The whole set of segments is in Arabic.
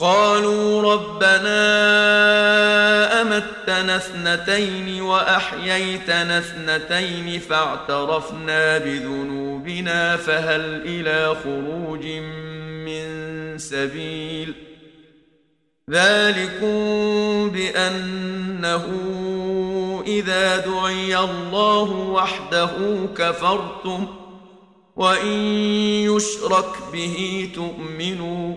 قالوا ربنا أمتنا اثنتين وأحييتنا اثنتين فاعترفنا بذنوبنا فهل إلى خروج من سبيل ذلك بأنه إذا دعي الله وحده كفرتم وإن يشرك به تؤمنوا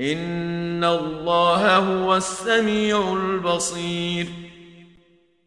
ان اللَّهَ هو السَّمِيعُ الْبَصِيرُ